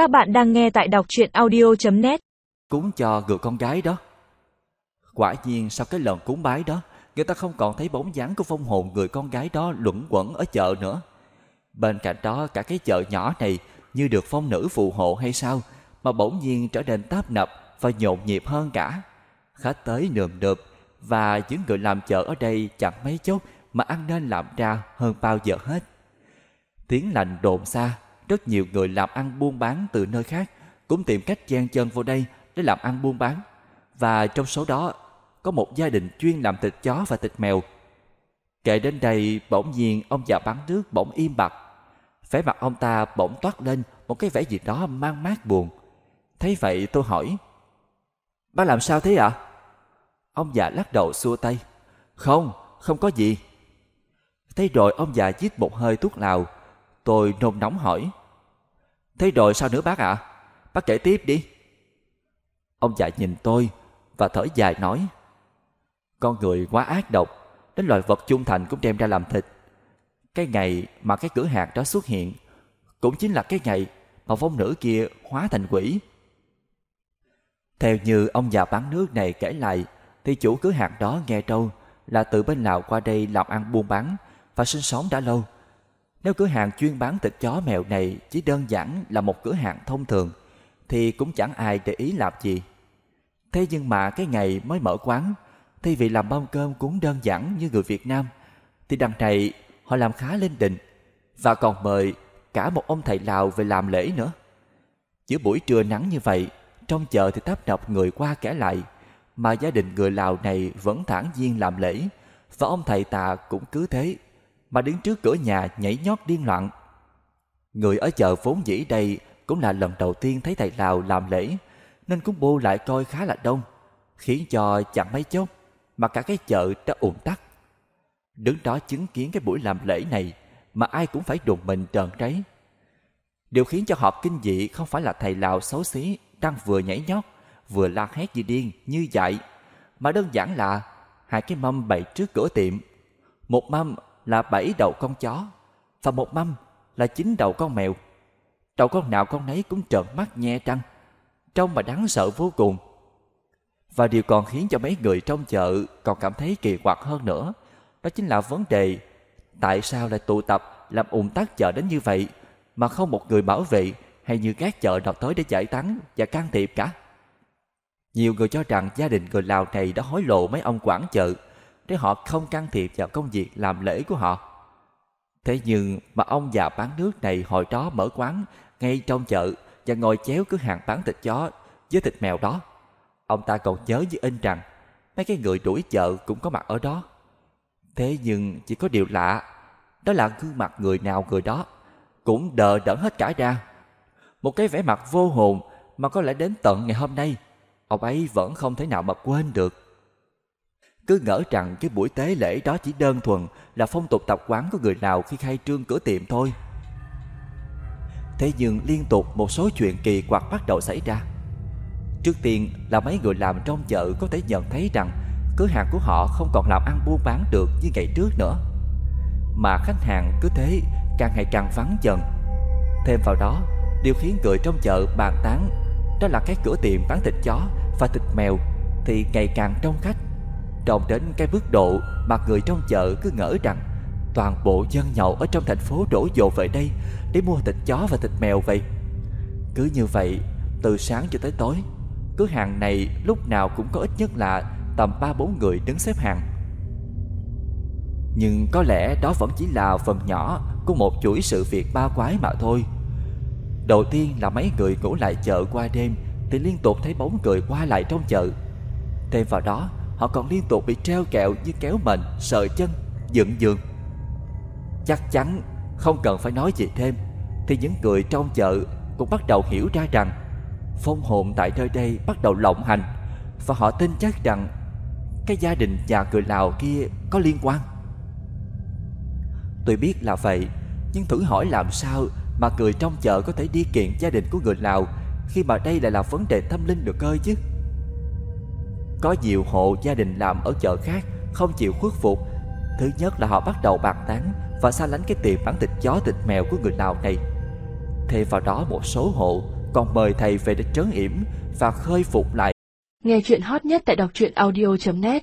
Các bạn đang nghe tại đọc truyện audio.net cúng cho người con gái đó. Quả nhiên sau cái lần cúng bái đó, người ta không còn thấy bóng dáng của phong hồn người con gái đó luẩn quẩn ở chợ nữa. Bên cạnh đó cả cái chợ nhỏ này như được phong nữ phù hộ hay sao mà bỗng nhiên trở nên tấp nập và nhộn nhịp hơn cả. Khách tới nườm nượp và những người làm chợ ở đây chẳng mấy chốc mà ăn nên làm ra hơn bao giờ hết. Tiếng lành đồn xa, rất nhiều người làm ăn buôn bán từ nơi khác cũng tìm cách gian chân vô đây để làm ăn buôn bán. Và trong số đó có một gia đình chuyên làm thịt chó và thịt mèo. Kể đến đây bỗng nhiên ông già bán nước bỗng im bặt. Vẻ mặt ông ta bỗng toát lên một cái vẻ gì đó mang mát buồn. Thấy vậy tôi hỏi Bác làm sao thế ạ? Ông già lắc đầu xua tay Không, không có gì Thấy rồi ông già chít một hơi thuốc lào Tôi nôn nóng hỏi Thế rồi sao nữa bác ạ? Bác kể tiếp đi. Ông già nhìn tôi và thở dài nói, Con người quá ác độc, Đến loài vật trung thành cũng đem ra làm thịt. Cái ngày mà cái cửa hàng đó xuất hiện Cũng chính là cái ngày mà phong nữ kia hóa thành quỷ. Theo như ông già bán nước này kể lại, Thì chủ cửa hàng đó nghe trâu Là từ bên Lào qua đây làm ăn buôn bán Và sinh sống đã lâu. Nếu cửa hàng chuyên bán thịt chó mèo này Chỉ đơn giản là một cửa hàng thông thường, Thì cũng chẳng ai để ý làm gì. Thế nhưng mà cái ngày mới mở quán, Thay vì làm mâm cơm cũng đơn giản như người Việt Nam, Thì đằng này họ làm khá lên đình Và còn mời cả một ông thầy Lào về làm lễ nữa. Giữa buổi trưa nắng như vậy Trong chợ thì tấp nập người qua kẻ lại, Mà gia đình người Lào này vẫn thản nhiên làm lễ Và ông thầy tà cũng cứ thế. Mà đứng trước cửa nhà nhảy nhót điên loạn Người ở chợ vốn dĩ đây cũng là lần đầu tiên thấy thầy Lào làm lễ nên cũng bô lại coi khá là đông, khiến cho chẳng mấy chốc mà cả cái chợ đã ùn tắc. Đứng đó chứng kiến cái buổi làm lễ này mà ai cũng phải đùng mình trợn trấy. Điều khiến cho họ kinh dị không phải là thầy Lào xấu xí đang vừa nhảy nhót, vừa la hét như điên, như vậy, mà đơn giản là hai cái mâm bày trước cửa tiệm. Một mâm là bảy đầu con chó và một mâm là chín đầu con mèo. Đầu con nào con nấy cũng trợn mắt nhe răng, trông mà đáng sợ vô cùng. Và điều còn khiến cho mấy người trong chợ còn cảm thấy kỳ quặc hơn nữa, đó chính là vấn đề tại sao lại tụ tập làm ùn tắc chợ đến như vậy mà không một người bảo vệ hay như các chợ nào tới để giải tán và can thiệp cả. Nhiều người cho rằng gia đình người Lào này đã hối lộ mấy ông quản chợ để họ không can thiệp vào công việc làm lễ của họ. Thế nhưng mà ông già bán nước này hồi đó mở quán ngay trong chợ và ngồi chéo cửa hàng bán thịt chó với thịt mèo đó. Ông ta còn nhớ như in rằng mấy cái người đuổi chợ cũng có mặt ở đó. Thế nhưng chỉ có điều lạ, đó là gương mặt người nào người đó cũng đờ đẫn hết cả ra. Một cái vẻ mặt vô hồn mà có lẽ đến tận ngày hôm nay, ông ấy vẫn không thể nào mà quên được. Cứ ngỡ rằng cái buổi tế lễ đó chỉ đơn thuần là phong tục tập quán của người Lào khi khai trương cửa tiệm thôi. Thế nhưng liên tục một số chuyện kỳ quặc bắt đầu xảy ra. Trước tiên là mấy người làm trong chợ có thể nhận thấy rằng cửa hàng của họ không còn làm ăn buôn bán được như ngày trước nữa. Mà khách hàng cứ thế càng ngày càng vắng dần. Thêm vào đó, điều khiến người trong chợ bàn tán đó là cái cửa tiệm bán thịt chó và thịt mèo thì ngày càng đông khách đồng đến cái mức độ mà người trong chợ cứ ngỡ rằng toàn bộ dân nhậu ở trong thành phố đổ dồn về đây để mua thịt chó và thịt mèo vậy. Cứ như vậy, từ sáng cho tới tối, cửa hàng này lúc nào cũng có ít nhất là tầm 3-4 người đứng xếp hàng. Nhưng có lẽ đó vẫn chỉ là phần nhỏ của một chuỗi sự việc ba quái mà thôi. Đầu tiên là mấy người ngủ lại chợ qua đêm thì liên tục thấy bóng người qua lại trong chợ. Thêm vào đó, họ còn liên tục bị treo kẹo như kéo mệnh, sợi chân, dựng giường. Chắc chắn không cần phải nói gì thêm Thì những người trong chợ cũng bắt đầu hiểu ra rằng Phong hồn tại nơi đây bắt đầu lộng hành Và họ tin chắc rằng Cái gia đình nhà người Lào kia có liên quan Tôi biết là vậy Nhưng thử hỏi làm sao mà người trong chợ có thể đi kiện gia đình của người Lào Khi mà đây lại là vấn đề tâm linh được cơ chứ có nhiều hộ gia đình làm ở chợ khác, Không chịu khuất phục Thứ nhất là họ bắt đầu bàn tán và xa lánh cái tiệm bán thịt chó, thịt mèo của người Lào này. Thêm vào đó một số hộ còn mời thầy về để trấn yểm và khơi phục lại. Nghe chuyện hot nhất tại đọc truyện audio.net